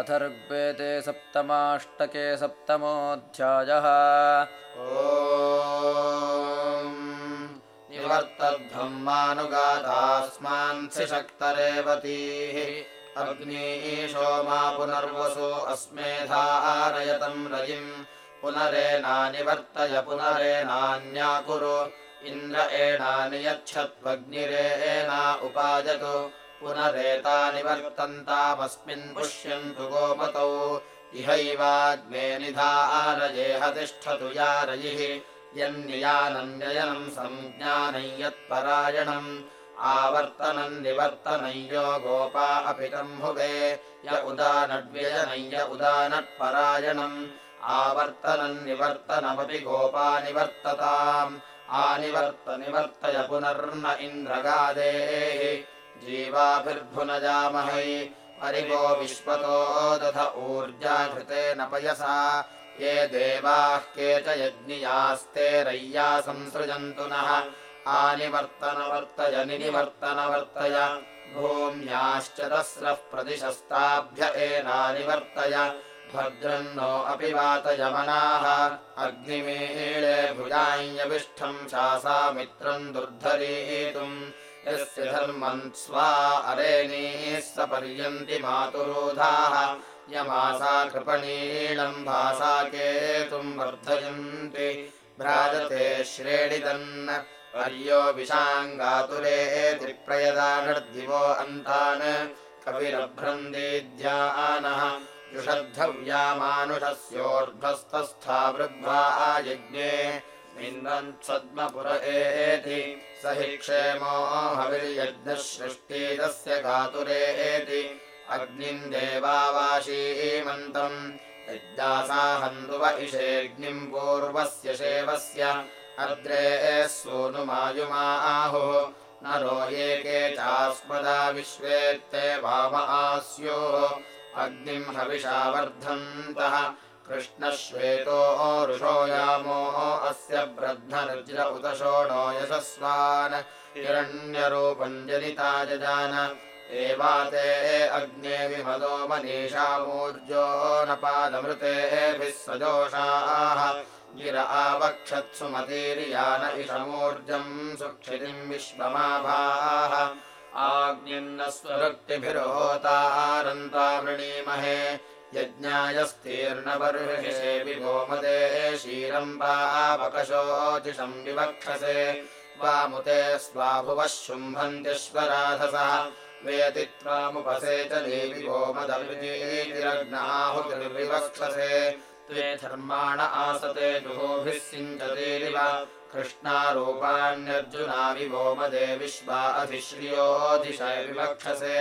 अथर्वेदे सप्तमाष्टके सप्तमोऽध्यायः। निवर्तध्वम्मानुगातास्मान्सि शक्तरेवतीः। अग्नीशो मा पुनर्वसु अस्मेधारयतम् रयिम् पुनरेनानिवर्तय पुनरेनान्याकुरु इन्द्र एणानि यच्छत्वग्निरेणा उपायतु पुनरेतानिवर्तन्तामस्मिन् पुष्यन्तु गोमतौ इहैवाग्ने निधारयेह तिष्ठतु या रयिः यन्नियानन्ययनम् सञ्ज्ञानम् यत्परायणम् आवर्तनम् निवर्तनय्यो गोपा अपि तम्भुवे य उदानड्व्ययनय्य उदानट्परायणम् आवर्तनम् निवर्तनमपि गोपा निवर्तताम्। आनिवर्त निवर्तय पुनर्न इन्द्रगादेः जीवाभिर्भुनजामहै। परिगो विश्वतो दध ऊर्जाघृतेन पयसा। ये देवाः के च यज्ञियास्ते रय्या संसृजन्तु नः। आनिवर्तनवर्तय निनिवर्तनवर्तय। भूम्याश्च तस्रः प्रतिशस्ताभ्य एनानिवर्तय। भद्रन्नो अपि वातयमनाः अग्निमीळे भुजाञ्यविष्ठम् शासामित्रम् दुर्धरीतुम् यस्य धर्मम् स्वा अरेणीः स पर्यन्ति मातुरोधाः। यमासा कृपणीळम् भासा केतुम् वर्धयन्ति। भ्राजते श्रेणिदन् पर्यो विशाङ्गातुरेति प्रयदानर्दिवो अन्तान्। कविरभ्रन्देद्यानः युषद्धव्यामानुषस्योर्ध्वस्तस्था वृद्ध्वा यज्ञे निन्दन्त्सद्मपुर एति स हि क्षेमो हविर्यज्ञसृष्टितस्य गातुरेति अग्निम् देवावाशीमन्तम् यज्ञासाहन्दुव इषेऽग्निम् पूर्वस्य शेवस्य। अग्रे सोनुमायुमाहुः नरो एके चास्मदा विश्वेत्ते वाम आस्योः। अग्निम् हविषा वर्धन्तः कृष्णश्वेतो ऋषो यामो अस्य ब्रध्नरुज्र उत शोणो यशस्वान्। हिरण्यरूपम् जनिता जजान एवाते अग्ने विमदो मनीषामूर्जो न पादमृतेभिः सजोषाः गिर आवक्षत्सु मतीर्यान इषमूर्जम् सुक्षितिम् विश्वमाभाः। आग्निन्न स्वरुक्तिभिरोतारन्ता वृणीमहे यज्ञायस्तीर्णबर्हिषे विभोमदे क्षीरम्बापकशोचिषम् विवक्षसे। त्वामुते स्वाभुवः शुम्भन्त्यश्वराधसः वेति त्वामुपसे च देवि गोमदविरग्नाहुतिर्विवक्षसे त्वे धर्माण आसते जुहोभिः सिञ्चतेरिव कृष्णारूपाण्यर्जुना विभोमदे विश्वा अधिश्रियोधिशय विवक्षसे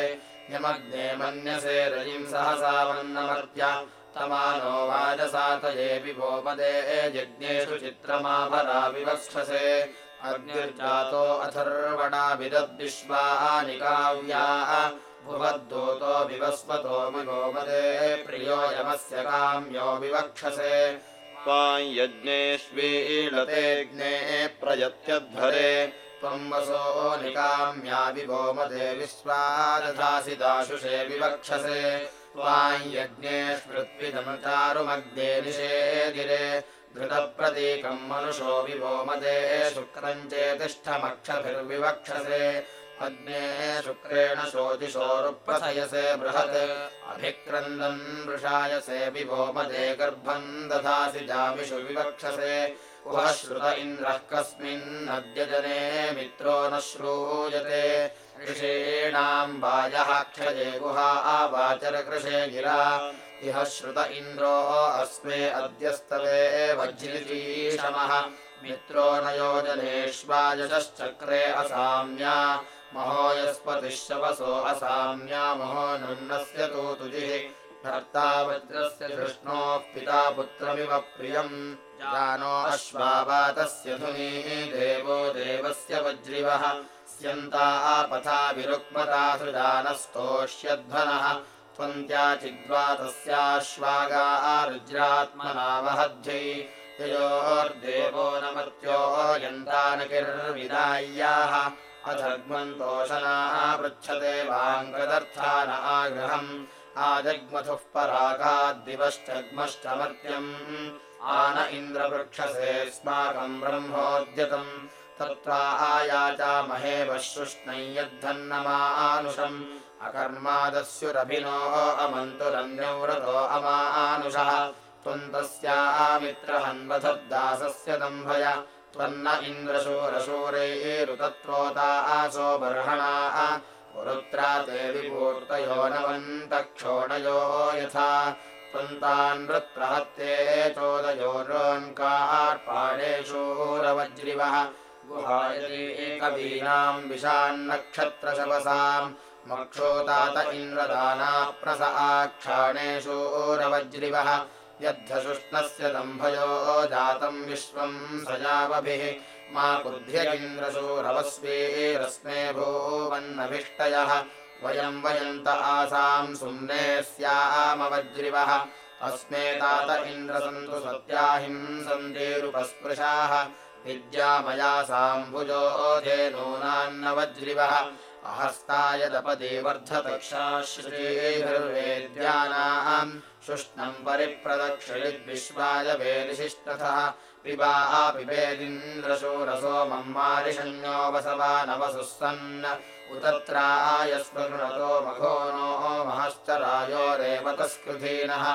यमग्ने मन्यसे रयिम् सहसावन्नमर्त्य तमानो वाजसातये विभोमदे यज्ञेषु चित्रमाभरा विवक्षसे। अग्निर्जातो अथर्वणाभिदद्विश्वानि काव्याः भुवद्दूतो विवस्वतो विभोमदे प्रियो यमस्य काम्यो विवक्षसे। यज्ञेष्वीलतेऽग्ने प्रयत्यध्वरे त्वम् वसो निकाम्या विभोमदे विश्वादधासि दाशुषे विवक्षसे त्वाम् यज्ञेष्वृत्विदमचारुमग्ने निषेदिरे घृतप्रतीकम् मनुषो विभोमदे शुक्रम् चेतिष्ठमक्षभिर्विवक्षसे अग्ने शुक्रेण शोतिशोरुप्रथयसे बृहत् अभिक्रन्दन् वृषायसे विभोमदे गर्भम् दधासि जामिषु विवक्षसे उह श्रुत इन्द्रः कस्मिन्नद्य जने मित्रो न श्रूयते। ऋषीणाम् वायः क्षये गुहा आवाचरकृशे गिरा। इह श्रुत इन्द्रो अस्मे अद्यस्तवे वज्रिजीषमः मित्रो न योजनेष्वायजश्चक्रे असाम्या। महो यस्पतिश्चवसो असाम्या। महो नुन्नस्य तु तुजिः भर्ता वज्रस्य धृष्णोः पिता पुत्रमिव प्रियम्। जानो अश्वावातस्य धुनीः देवो देवस्य वज्रिवः। स्यन्ता आपथा विरुक्मता सृजानस्तोष्यध्वनः। त्वन्त्याचिद्वा तस्याश्वागा रुज्रात्मना वहध्यै ययोर्देवो न मर्त्यो यन्तानकिर्विदाय्याः अधग्मन्तोषणाः पृच्छते वाङ्गदर्थान आग्रहम् आजग्मथुः परागाद्दिवश्चग्मश्चमर्त्यम् आन इन्द्रवृक्षसेऽस्माकम् ब्रह्मोद्यतम्। तत्त्वा आयाचामहे वश्रुष्णै यद्धन्नमानुषम्। अकर्मादस्युरभिनो अमन्तुरन्यव्रतो अमानुषः। त्वन्तस्यामित्रहन्वधद्दासस्य दम्भय। त्वन्न इन्द्रशूरशूरैरुतत्रोता आसो बर्हणाः पुरुत्रा ते विपूर्तयो नवन्तक्षोणयो यथा त्वन्तान् वृत्रहत्ये चोदयोर्कार्पाणेषूरवज्रिवः गुहायति कवीनाम् विशान्नक्षत्रशवसाम् मक्षोतात इन्द्रदानाप्रस आक्षाणेषूरवज्रिवः यद्धशुष्णस्य दम्भयो जातम् विश्वम् सजावभिः मा कुध्यगिन्द्रशूरवस्वीरस्मे भूवन्नभिष्टयः। वयम् वयन्त आसाम् सुम्ने स्यामवज्रिवः। अस्मे तात इन्द्रसन्तु सत्याहिंसन्तेरुपस्पृशाः विद्यामयासाम्भुजो धेनूनान्नवज्रिवः अहस्ताय दपदे वर्धतक्षाश्रीभिर्वेद्यानाम्। शुष्णम् परिप्रदक्षिणिद्विश्वाय वेदिशिष्टथः पिबा पिबेदिन्द्रशूरसो मम्मारिषण्यो वसवानवसुः सन् उतत्राय स्मृणतो मघो नो महश्चरायो रेवतस्कृधीनः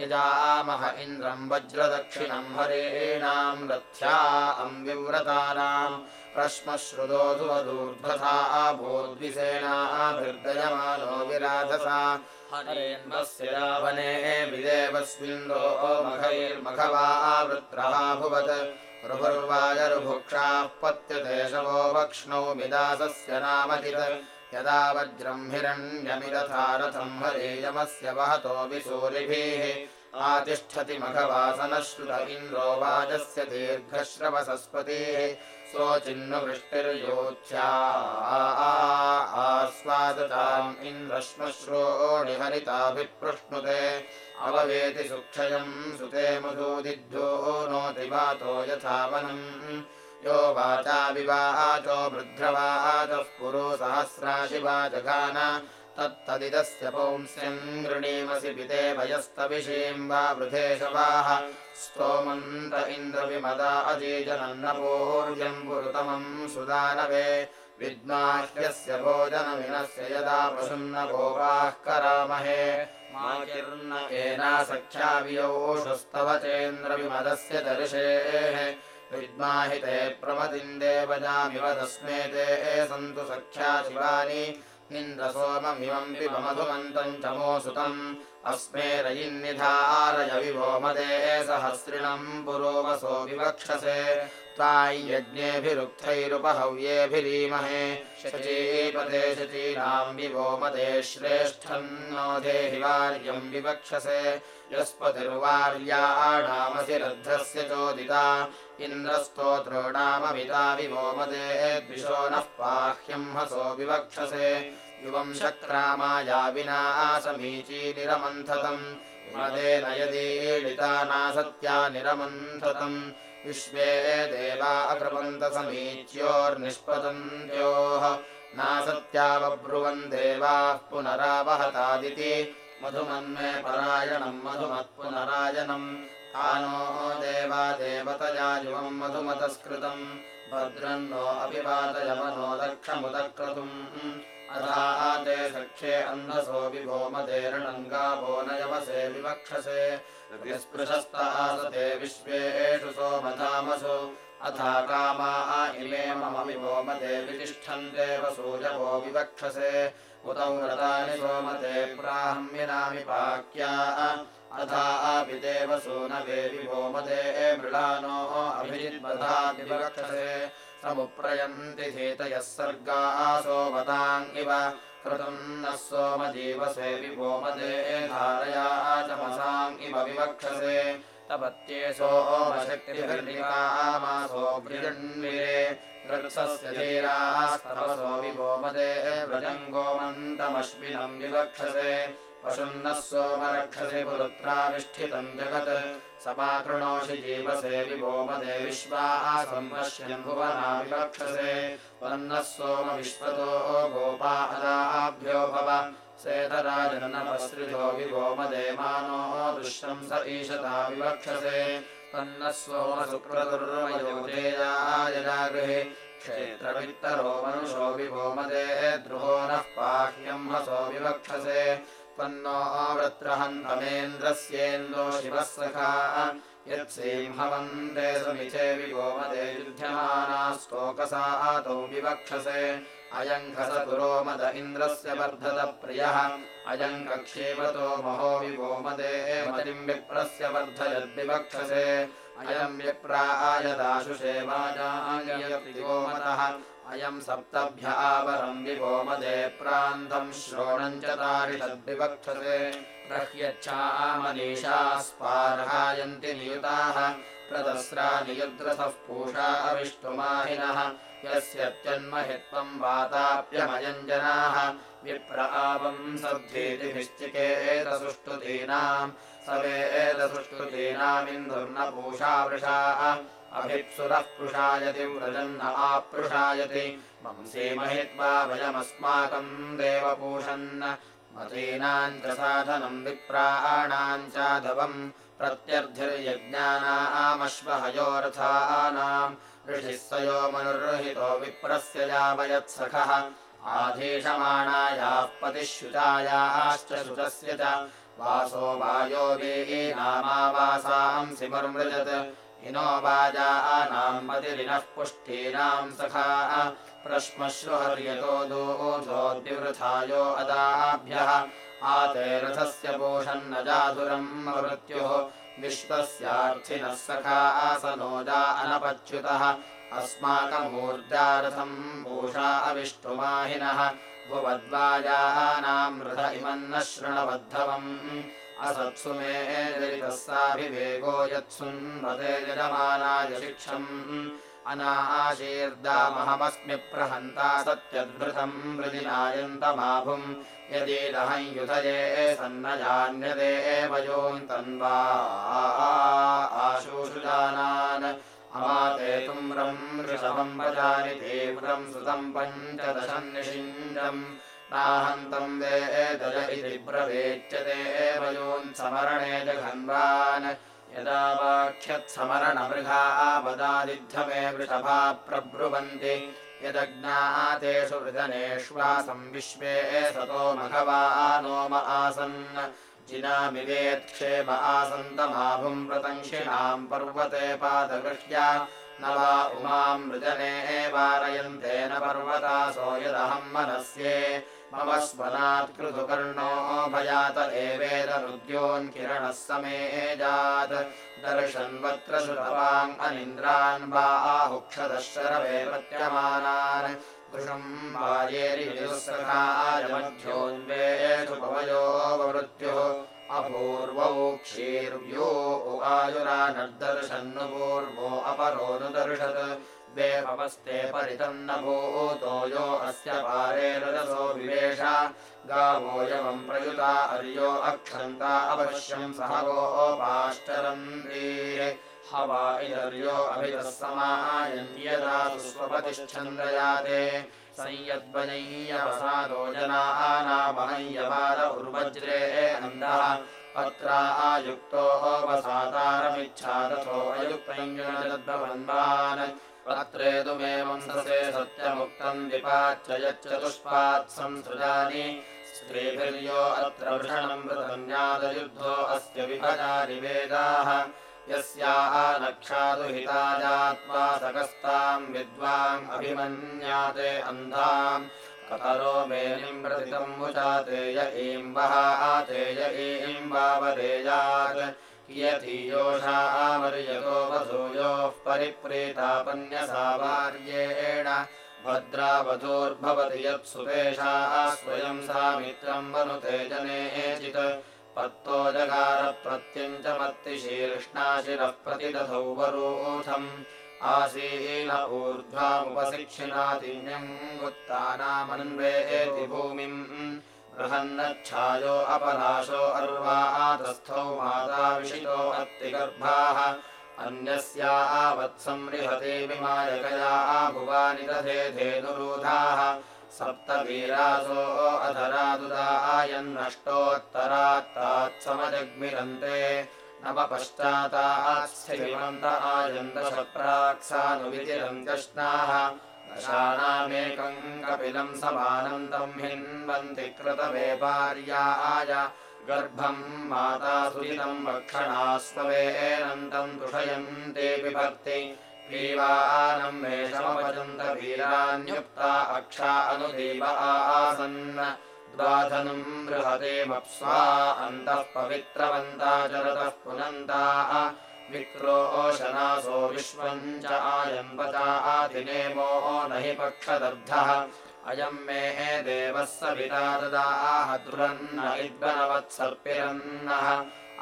यजामह इन्द्रम् वज्रदक्षिणम् हरेणाम् रथ्या अम्विव्रतानाम् प्रश्मश्रुतो धुवदूर्ध्वथा भूद्विसेनाभिर्दयमानो विराधसा हरेन्वस्य वने विदेवस्मिन्दो मघैर्मघवावृत्रः भुवत्। रुभुर्वायरुभुक्षाः पत्यते शवो वक्ष्णौ विदासस्य नामतित् यदा वज्रम् रथम् हरेयमस्य वहतो विसूरिभिः। आतिष्ठति मघवासनश्रुत इन्द्रो वाजस्य दीर्घश्रवसस्पतिः सोचिन्नवृष्टिर्योच्छा आस्वादताम् इन्द्रश्मश्रोणिहरिताभिप्रश्नुते अववेति सुक्षयम् सुते मधूदिद्धो नोति वातो यथा वनम् यो वाचा विवाचो वृद्ध्रवाचः पुरो सहस्राशिवाजघान तत्तदिदस्य पुंस्यम् गृणीमसि पिते भयस्तविषीम् वा वृधे शवाः। स्तोमन्त इन्द्रविमदा अजीजनन्नपूर्यम् पुरुतमम् सुदानवे। विद्माह्यस्य भोजनमिनस्य यदा पशुन्न गोपाः करामहे। माकिर्न एनासख्यावियोषुस्तव चेन्द्रविमदस्य दर्शेः। विद्माहिते प्रमतिम् देवजामिव तस्मे ते सन्तु सख्या शिवानि इन्द्रसोममिमम् पिबमधुमन्तम् च मोऽसुतम् अस्मे रयिन्निधारय विभोमदे सहस्रिणम् पुरोवसो विवक्षसे। त्वाय्यज्ञेभिरुक्थैरुपहव्येभिरीमहे शचीपते शचीनाम् विभोमदे श्रेष्ठम् नो देहि वार्यम् विवक्षसे। यस्पतिर्वार्याणामसि रद्धस्य चोदिता इन्द्रस्तोत्रोणाममिता विभोमदे द्विषो नः पाह्यम् हसो विवक्षसे। युवम् शक्रामाया विना समीची निरमन्थतम्। विमदेन यदीडिता नासत्या निरमन्थतम्। विश्वे देवा अकृपन्त समीच्योर्निष्पतन्त्योः। नासत्या बभ्रुवन् देवाः पुनरावहतादिति मधुमन्मे परायणम् मधुमत्पुनरायणम्। तानो देवा देवतया युवम् मधुमतस्कृतम् भद्रन्नो अपिवातयमनो दक्षमुदक्रतुम्। अथा ते सख्ये अन्धसो विभोमदेरणङ्गाभो नयवसे विवक्षसे। विस्पृशस्तासते विश्वेषु सोमधामसु। अथा कामा इमे मम विभोमदे वितिष्ठन्ते वसूजवो विवक्षसे उतौ व्रतानि सोमते प्राह्म्यनामि पाक्या। अथा अपि वसूनवे विभोमदे मृळानो अभिजिद्वधा विवक्षसे। समुप्रयन्ति धीतयः सर्गासोमताम् इव। कृतम् नः सोमजीवसे विभोमदे धारया चमसाम् इव विवक्षसे। तपत्ये सोमशक्तिभिर्निकामासो बृजन्विरे वृक्षस्य धीरास्तवसो विभोमदे व्रजम् गोमन्तमश्विनम् विवक्षसे। पशुन्नः सोमरक्षसि पुरुत्राविष्ठितम् जगत्। समाकृणोषि जीवसे विभोमदे विश्वाः सम्पश्यन् भुवना विवक्षसे। वन्नः सोम विश्वतो गोपा अदाभ्यो भव। सेतराजन्नपसृजो विभोमदे मानो दुष्यम् स ईशता विवक्षसे तन्नः क्षेत्रवित्तरो मनुषो विभोमदे द्रुहो नः पाह्यम् हसो विवक्षसे त्वन्नो वृत्रहन्तमेन्द्रस्येन्दो शिवः सखा। यत्सिंहवन्दे समिचे विभोमदे युध्यमानास्तोकसातौ विवक्षसे अयम् खसतुरो मद इन्द्रस्य वर्धत प्रियः। अयम् कक्षेपतो महो विभोमदे मतिम् विप्रस्य वर्धयद्विवक्षसे। अयम् वाजायतिगोमतः अयम् सप्तभ्य आवरम् विभोमदे प्रान्तम् श्रोणम् च तारिषद्विवक्षसे प्रह्यच्छामनीषा स्पार्हायन्ति नियुताः प्रदस्रा नियुद्रथः पूषा अविष्टुमाहिनः। यस्यत्यन्महित्वम् वाताप्यमयम् जनाः विप्र आवम् सद्धीतिभिश्चिकेतसुष्टुतीनाम्। सवेदसुष्टुतीनामिन्दुर्न पूषा वृषाः। अभिप्सुरः पृषायति व्रजन्न आपृषायति। मंसे महित्वा वयमस्माकम् देवपूषन् मतीनाम् च साधनम् विप्राणाम् चाधवम् प्रत्यर्थिर्यज्ञानामश्वहयोरथानाम् ऋषिः स्वयो मनुर्हितो विप्रस्य यावयत्सखः। आधीषमाणायाः पतिश्रुतायाश्च श्रुतस्य च। वासो वायो वीनामावासांसि मर्मृजत् हिनो वाजानाम् मतिरिनः पुष्टीनाम् सखाः। प्रश्मश्रुहर्यतो दोधोद्विवृथायो अदाभ्यः आते रथस्य पोषन्न जाधुरम् मृत्युः। विश्वस्यार्थिनः सखा आसनोजा अनपच्युतः। अस्माकमूर्जारथम् पूषा अविष्टुमाहिनः। भुवद्वाजानाम् हृद इमन्न शृणवद्धवम् असत्सु मे दरितः साभिवेगो यत्सुन्वते यजमानाय शिक्षम् अनाशीर्दामहमस्मि प्रहन्ता सत्यद्भृतम् मृदिनायन्तमाभुम् यदीदहं युधये सन्नजान्यदे एव योऽन्तन्वा आशुषुजानान् अमाते तुम्रम् ऋषभम् वजानि तीव्रम् सुतम् पञ्चदशम् निषिञ्जम् नाहन्तम् प्रवेच्यते एव योऽन्समरणे जघन्वान् यदा वाक्ष्यत्समरणमृगा वदादिद्धमे वृषभा प्रब्रुवन्ति यदज्ञातेषु वृदनेष्वासम् विश्वे सतो मघवानोम आसन्। जिनामिवेत्क्षेम आसन्तमाभुम् प्रतङ्क्षिणाम् पर्वते पादगृह्या न वा उमाम् मृजने वारयन्तेन पर्वतासो यदहम् मनस्ये मम स्वनात्कृतुकर्णो भयात एवेदरुद्योन्किरणः समे जात्। दर्शन्वत्र श्रुतवान् अनिन्द्रान् शरवे पत्यमानान् कृशम् वायेरिविदुःसखायमध्योन्वेषु पवयोपमृत्युः अपूर्वौ क्षीर्व्यो आयुरानर्दर्शन्नु पूर्वो अपरोऽनुदर्शत् वेपवस्ते परितन्न भूतो यो अस्य पारे रजसो विवेश। गावोऽयमम् प्रयुता अर्यो अक्षन्ता अवश्यम् सह गोपाश्चरन्तीः। हवा इदर्यो अभितः समायन्त्यदा स्वपतिश्चन्द्रयाते संयद्वयैयवसादो जनानामहयवाद उर्वज्रे अन्दः अत्रा आयुक्तो वसातारमिच्छादथो अयुक्तञ्जुनदद्भवन्वान् अत्रेदुमेवम् ससे सत्यमुक्तम् विपाच्य यच्चतुष्पात् संसृजानि स्त्रीभिर्यो अत्र वृषणम् मृतन्यादयुद्धो अस्य विभजानि वेदाः यस्याः नक्षादुहिताजात्मा सकस्ताम् विद्वाम् अभिमन्याते अन्धाम्। कतरो मेनिम् प्रतितम् मुचाते य ईम् वहाते य ईम् वावरेयात् कियतीयोषामर्यतो वधूयोः परिप्रीतापन्यसा वार्येण भद्रावधूर्भवति यत्सुतेषा स्वयम् सा मित्रम् वनुते जनेचित् पत्तो जगार प्रत्यञ्चमत्तिशीर्ष्णाशिरः प्रतिदधौ वरोधम् आसीन ऊर्ध्वामुपशिक्षिणातिन्यम् उत्तानामन्वेति भूमिम् बृहन्नच्छायो अपलाशो अर्वातस्थौ माता विशितो अत्तिगर्भाः। अन्यस्या आवत्संरिहते विमायकया भुवानि दधे धेनुरूधाः। सप्तवीरासो अधरादुदायन्नष्टोत्तरात्तात्समजग्मिरन्ते नवपश्चातात्स्थिमन्त आयन्दशप्राक्सानुवितिरन्त्यश्नाः दशानामेकम् कपिलम् समानम् तम् हिन्वन्ति कृतवेपार्याय। गर्भम् माता सुहितम् वक्षणास्ववेनन्तम् दुषयन्तेऽपि भक्ति पीवानम् मेषमपचन्त वीरान्युक्ता अक्षा अनुदेव आसन्। द्वाधनुम् बृहतेमप्स्वा अन्तः पवित्रवन्ता चरतः पुनन्ताः विक्रोशनासो विश्वम् च आयम्बता आधिनेमो न हि पक्षदर्धः अयम् मे देवः सविता ददाह दुरन्न इद्वनवत्सर्पिरन्नः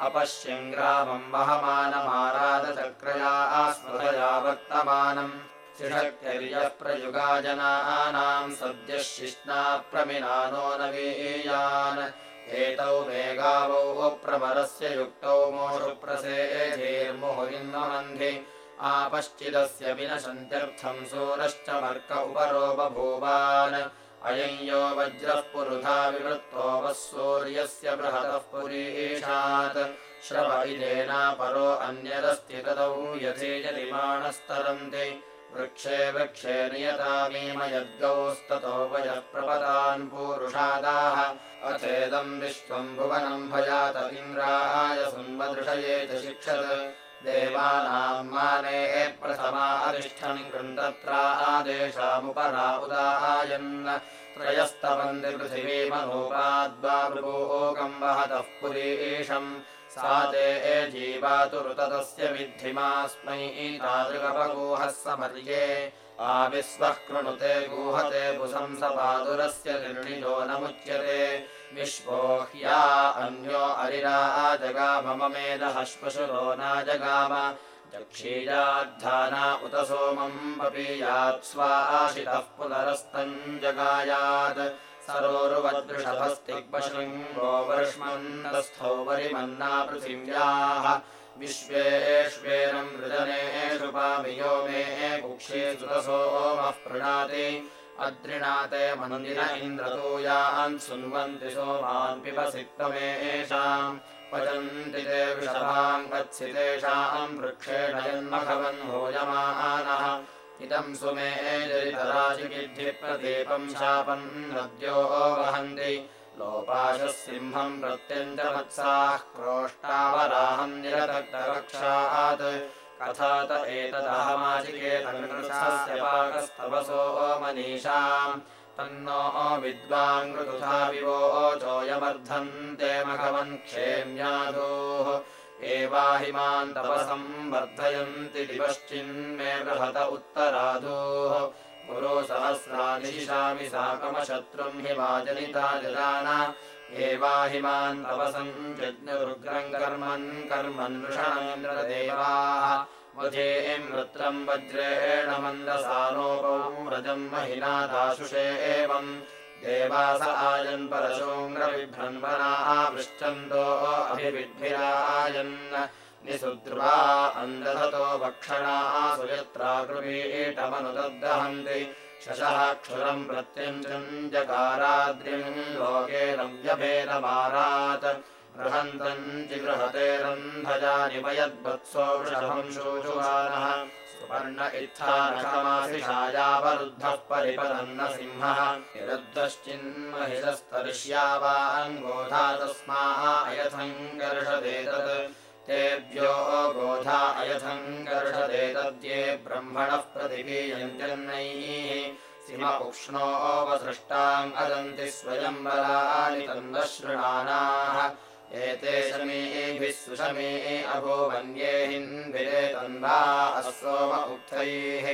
अपश्यम् ग्रामम् वहमानमारादचक्रया स्मृतया वर्तमानम्। शिषक्तिर्यः प्रयुगाजनानाम् सद्यः शिष्णा प्रमिनानो नवीयान् एतौ वेगावौ प्रवरस्य युक्तौ मोषुप्रसेधेर्मुहुरिन्वमन्धि आपश्चिदस्य विनशन्त्यर्थम् सूरश्च मर्क उपरो बभूवान्। अयम् यो वज्रः पुरुधा विवृत्तो वः सूर्यस्य बृहतः पुरीशात्। श्रव इदेनापरो अन्यदस्ति तदौ यथेजनिमाणस्तरन्ति वृक्षे वृक्षे नियतामीमयद्गौस्ततो वयः प्रपदान् पूरुषादाः। अथेदम् विश्वम् भुवनम् भयात इन्द्राय सुन्वदृशये च शिक्षत्। देवानाम् माने प्रथमा अतिष्ठन् कृन्तत्रा आदेशामुपरा उदायन् त्रयस्तवन्ति पृथिवीमनोपाद्वाभूकम् वहतः पुरीशम् सा ते जीवातुरुततस्य विद्धिमास्मै तादृगपगूहः समर्ये। आविश्वः कृणुते गूहते पुसंसपादुरस्य निर्णिजो नमुच्यते विश्वो ह्या अन्यो अरिरा जगाममेदहश्पशुरो नाजगाम जक्षीयाद्धाना उत सोमम् पपीयात् स्वाशितः पुनरस्तम् जगायात्। सरोरुवदृषभस्तिग्पशृङ्गो वर्ष्मन्दस्थौ वरिमन्ना पृथिव्याः। विश्वेष्वेनम् मृजनेषु पामियो मे कुक्षे सुतसोमः प्रणाति अद्रिणाते मन्दिर इन्द्रतूयान् सुन्वन्ति सोमान् पिबसिक्तमेषाम् पचन्ति ते वृषभाम् वत्सि तेषाम् वृक्षेण जन्मघवन् भोजमानः। इदम् सुमे जरितराजिगिद्धि प्रदीपम् शापम् नद्यो वहन्ति। लोपाशः सिंहम् प्रत्यञ्चमत्साः क्रोष्टावराहम् निरदग्धरक्षात् कथात एतदहमाचिकेतस्य पाकस्तवसो मनीषाम् तन्नो विद्वाङ्कृतुधा विवोचोऽयमर्धन्ते मघवन् क्षेम्याधोः। एवाहिमान् तपसम् वर्धयन्ति दिवश्चिन्मे बृहत उत्तराधोः। शिशामि साकमशत्रुम् हिमाजनिता जदान एवाहिमान् तपसम् जज्ञरुग्रम् कर्मन् कर्मन् वृषणेन्द्रदेवाः वधेम् वृत्रम् वज्रेण मन्दसानोपौ रजम् महिना दाशुषे एवम्। देवास आयन् परशोङ्ग्रविभ्रन्वनाः पृच्छन्तो अभिविद्भिरायन्। निसुद्र्वा अन्दधतो वक्षणाः सुयत्राकृवीटमनुदग्धहन्ति शशः क्षुरम् प्रत्यञ्चम् जकाराद्रिम् लोकेन व्यभेदमारात् जिगृहतेरन्धजानि वयद्वत्सो वृषभम् शोषुवानः सुपर्ण इत्थानखमासिषायावरुद्धः परिपदन्न सिंहः। निरुद्धश्चिन्महिषस्तरिष्यावाङ्गोधा तस्मा अयथङ्कर्षदेतत् तेभ्यो गोधा अयथङ्कर्षदेतद्ये ब्रह्मणः प्रतिपीयन्त्यन्नैः सिम उक्ष्णोऽवसृष्टाम् अदन्ति स्वयम्बराणि तन्दशृणानाः एते शमीभिः सुशमी अभूवन्ये हिन्विरे तन्वा असोम उक्थैः।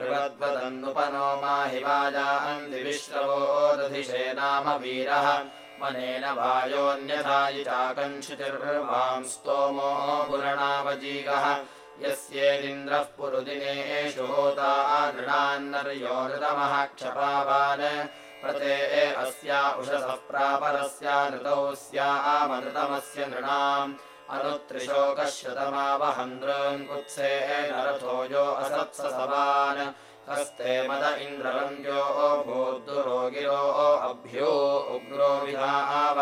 नृवद्वदन्नुपनो माहि वाजाम् दिविश्रवो दधिषे नाम वीरः। मनेन वायोऽन्यथायि चाकञ्चितिर्वाम् स्तोमो पुरणावजीगः। यस्येदिन्द्रः पुरुदिनेषु होता नृणान्नर्यो नृतमः क्षपावान् प्रते अस्या उषसः प्रापरस्या नृतौ स्यामनृतमस्य नृणाम्। अनुत्रिशोकश्रतमावहन्द्रङ्कुत्से नरथो यो असत्स सवान् हस्ते मद इन्द्रवन्द्यो भूर्दुरोगिरो अभ्यो उग्रो विधाव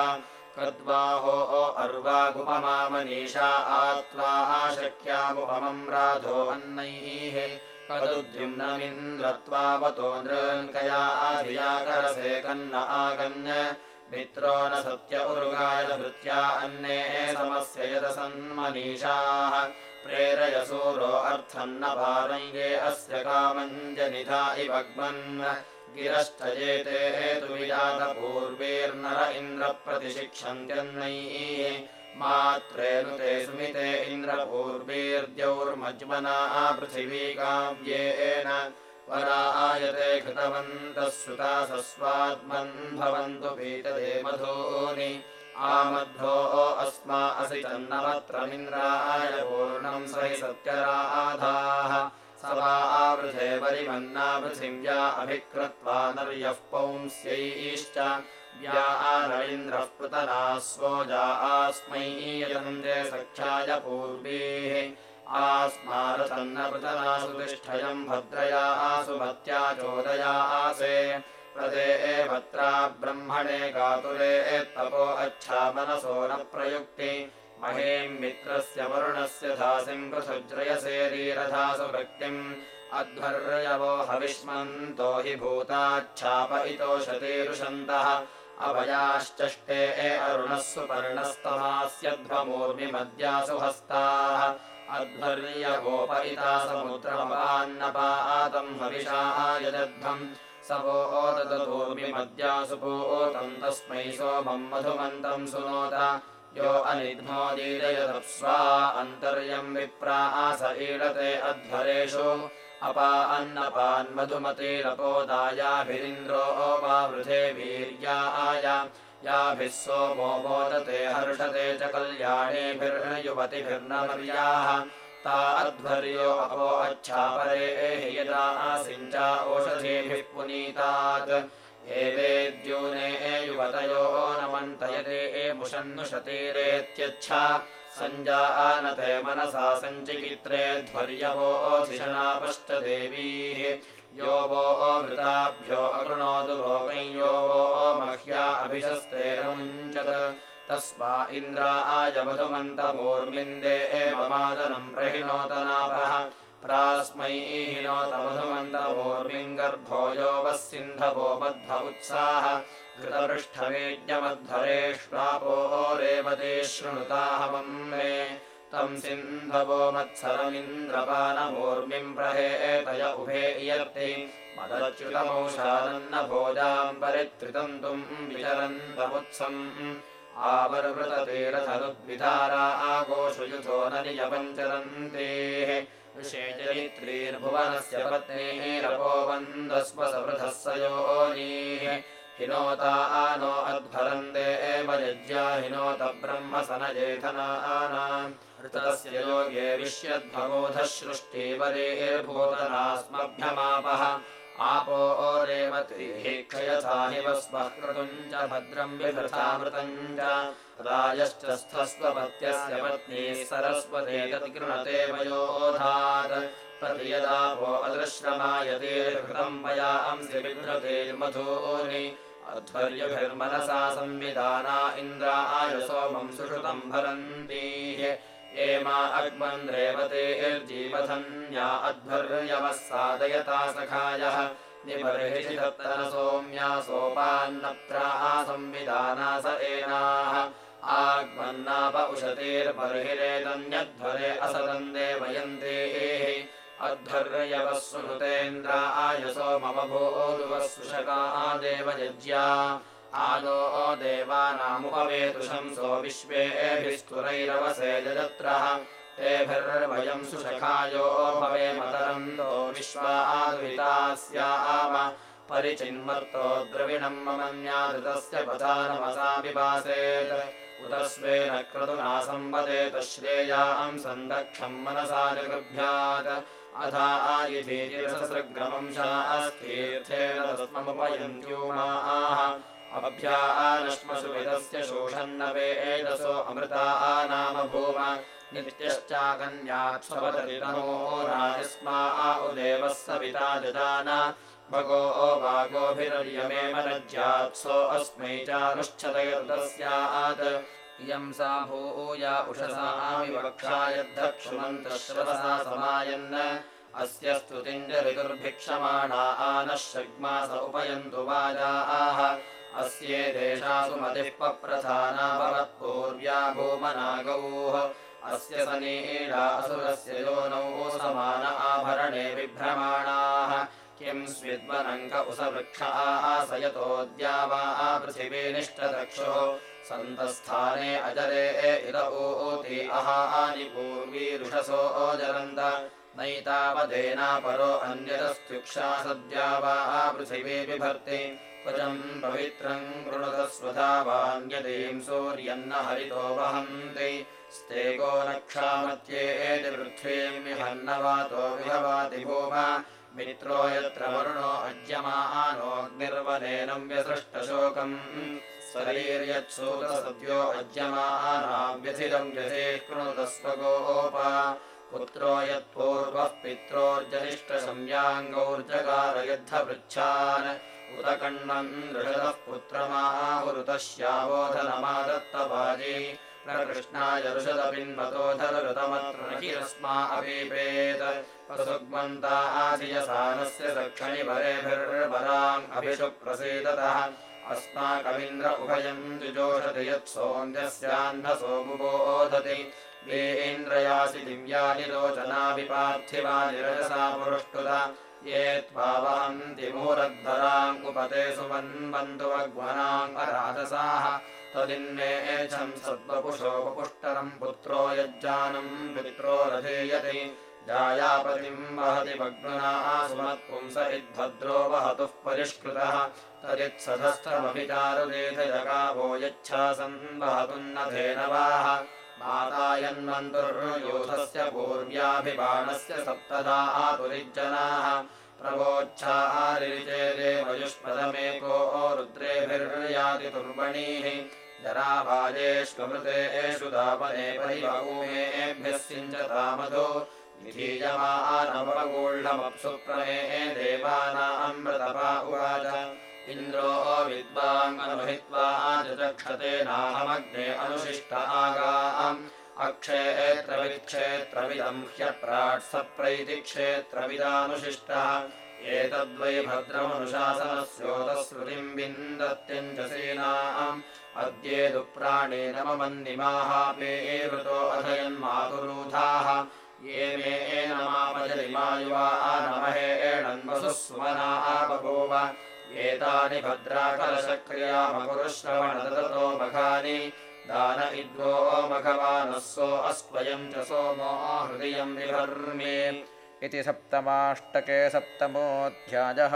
कद्वाहो अर्वागुपमामनीषा आत्वा शक्यामुपमम् राधो अन्नैः कदुद्युम्नमिन्द्रत्वावतो नृङ्कया धियाकरसे कन्न आगन्य मित्रो न सत्य उरुगाय भृत्या अन्ने समस्य यदसन्मनीषाः प्रेरयसूरो अर्थम् न पारङ्गे अस्य कामञ्जनिधा इवग्मन् एते हेतुविजातपूर्वेर्नर इन्द्रप्रतिशिक्षन्त्यन्नैः मात्रेऽनुते सुमिते इन्द्रपूर्वेर्द्यौर्मज्मना पृथिवी काव्येन वरायते कृतवन्तः सुता सस्वात्मन् भवन्तु पीतदे मधूनि। आमध्वो अस्मा असि तन्नवत्रमिन्द्राय पूर्णम् स हि सत्यराधाः। स वा आवृधे परिमन्ना पृथिव्या अभिकृत्वा नर्यः पौंस्यैश्च आनरीन्द्रः पृतनाः स्वोजा आस्मै यन्ते सख्याय पूर्वीः। आस्मारतन्नपृतनासु तिष्ठयम् भद्रया आसु भत्या चोदया आसे। प्रदे एवत्रा ब्रह्मणे गातुरे तपो मनसो न प्रयुक्ति। महेम् मित्रस्य वरुणस्य धासिम् पृथुज्रयसेरीरधासु भक्तिम् अध्वर्यवो हविष्मन्तो हि भूताच्छाप इतोषतीरुषन्तः अभयाश्चष्टे अरुणः सुपर्णस्तमास्यध्वमूर्मिमद्यासु हस्ताः अध्वर्यवोपयिता समुद्रमान्नपातम् हविषा यदध्वम्। स वो ओदतूर्मिमद्यासु पूतम् तस्मै सोमम् मधुमन्तम् सुनोत। यो अनिध्मोदीरयतप्स्वा अन्तर्यम् विप्रा आस ईडते अध्वरेषु अपा अन्नपान्मधुमतीरपोदायाभिरिन्द्रो वावृधे वीर्याय। याभिः सोमो मोदते हर्षते च कल्याणेभिर्युवतिभिर्नमर्याः ता अध्वर्यो अपो अच्छापरे हि यदा आसिञ्चा ओषधीभिः पुनीतात्। एवेद्यूने युवतयो नमन्तयते एमुषन्नुषतीरेत्यच्छा सञ्जानते मनसा सञ्चिकित्रे ध्वर्यवोऽधिषणापश्च देवीः। यो वो वृताभ्यो अकृणोतु यो वो मह्या अभिशस्तेरमुञ्चत् तस्मा इन्द्राय मधुमन्तमूर्मिन्दे एवमादनम् प्रहिणोतनापः प्रास्मै हिनोतमधुमन्तमूर्मिम् गर्भो यो वः सिन्धवो मध्व उत्साह घृतपृष्ठवेद्यमध्वरेष्वापो रेवते शृणुताहवम् मे तम् सिन्धवो मत्सरमिन्द्रपानमूर्मिम् प्रहेतय उभे इयर्ति मदच्युतमौषादन्न भोजाम् परित्रितन्तुम् विचरन्तमुत्सम्। आवर्वृततीरथनुद्विधारा आगोषु युधो न नियपञ्चरन्तेः। विषेचरित्रीर्भुवनस्य पत्नीरपो वन्दस्व स योनीः हिनोता आनो अध्वरन्दे एव यज्ञा हिनोत ब्रह्म सनजेथनानाम् ऋतस्य योगे विश्यद्भगोधः सृष्टिवरेर्भूतनास्मभ्यमापः आपो क्रतुम् च भद्रम् विभृतामृतम् च। राजश्च स्थस्वपत्यस्य पत्नी सरस्वते तत्कृणते वयोधात्। प्रतियदापो अदृश्रमायतेर्हृतम् मया अंसि बिभ्रतेर्मधूनि अध्वर्यभिर्मनसा संविधाना इन्द्राय सोमम् सुषुतम् भरन्तीः। एमा अग्मन् रेवतेर्जीवधन्या अध्वर्यवः सादयता सखायः। दत्तन सोम्या संविधाना स एनाः। आग्मन्नाप उशतीर्बर्हिरेदन्यध्वरे असदम् देवयन्तेः अध्वर्यवः सुहृतेन्द्राय सोममभूदुवः सुषका देवयज्ञा आदो देवानामुपवेतुशंसो विश्वेभिस्तुरैरवसे जजत्रः। तेभिर्भयम् सुषखायो भवे मतरन्दो विश्वाद्वितास्याम परिचिन्मत्तो द्रविणम् ममन्यादृतस्य पथा नमसा विभासेत् उत स्वेन क्रतुना संवदेत श्रेयाम् सन्दक्षम् मनसा जगृभ्यात् अभ्यानश्मसुविदस्य शोषन्नवे एतसो अमृता नाम भूम। नित्यश्चाकन्यात्स्वपतरितमो राजस्मा उदेवः सविता ददान। भगो वागोभिरर्यमे मनज्यात्सो अस्मै चानुच्छतयर्दस्यात् इयं सा भूया उषसामिवक्षायद्धक्षुमन्तश्रवसा समायन्। अस्य स्तुतिञ्जरिदुर्भिक्षमाणा आनः शग्मास उपयन्तु वाजाः। अस्येदेशासु मतिः पप्रधाना भवत्पूर्व्या भूमनागौः अस्य सनीडा असुरस्य योनौ समान आभरणे बिभ्रमाणाः किम् स्विद्वनङ्क उसवृक्ष आसयतोऽद्या वा पृथिवीनिष्टदक्षुः सन्तस्थाने अजरे इद ऊति अहानि पूर्वीरुषसो ओजरन्त नैतावदेनापरो अन्यतस्त्युक्षा सद्या वा पृथिवी बिभर्ति क्वचम् पवित्रम् कृणुतस्वधावान्यतीम् सूर्यन्न हरितो वहन्ति। स्तेको नक्षामत्येति पृथ्वीम् विहन्नवातो विहवाति भूम। मित्रो यत्र वरुणो अज्यमानोऽग्निर्वनेनम् व्यसृष्टशोकम् अज्यमानाव्यथिरम् व्यथेः कृणुतस्वगोप। पुत्रो यत्पूर्वः कण्वन् ऋषदः पुत्रमाहुरुतः श्यावोधनमादत्तवाजी प्रकृष्णाय ऋषदपिन्वतोधरऋतमत्र हिरस्मा अवीपेत् प्रसुग्मन्ता आधियसानस्य दक्षिणि वरेभिर्वराम् अभिषु प्रसीदतः अस्माकमिन्द्र उभयम् द्विजोषति यत्सोऽन्ध्यस्यान्धसो बुबोधति। वेन्द्रयासि दिव्यानि लोचनाभिपार्थिवानि रजसा पुरुष्टुत। ये त्वा वहन्ति मुहुरद्धराङ्कुपते सुवन्वन्तु अग्वनाङ्गराजसाः तदिन्नेच्छम् सद्वपुषो वपुष्टरम् पुत्रो यज्जानम् पित्रो रथेयति जायापतिम् वहति भग्नुना सुमत्पुंस इद्भद्रो वहतुः परिष्कृतः। तदित्सधस्थमभिचारुदेधजगावो यच्छासन् वहतुन्नधेनवाः मातायन्वन्तुर्यूथस्य पूर्व्याभिबाणस्य सप्तदा आतुरिज्जनाः। प्रवोच्छारिचेदेवयुष्पदमेको रुद्रेभिर्याति तुर्वणीः जराभाजेष्वमृतेषु दापने परिभूमेभ्यः सिञ्चतामधो विधीयमानवगूढमप्सु प्रमे देवानामृतपा उवाच। इन्द्रो विद्वाङ्गनुहित्वा चक्षते नाहमग्ने अनुशिष्ट आगाम्। अक्षेत्रविक्षेत्रविदम् ह्यप्राट्सप्रैतिक्षेत्रविदानुशिष्टः। एतद्वै भद्रमनुशासनस्योतश्रुतिम् विन्दत्यञ्जसेनाम् अद्येदु प्राणेन ममन्निमाहापेवृतो अधयन्मातुरूधाः ये मे एनमापजलिमायुवा नमहेणन्वसुः सुमना बभूव एतानि भद्राकलशक्रियामकुरुश्रवणदतो मघानि दान इद्वो मघवानः सो अस्त्वयम् च सोमो हृदयम् विभर्मे इति सप्तमाष्टके सप्तमोऽध्यायः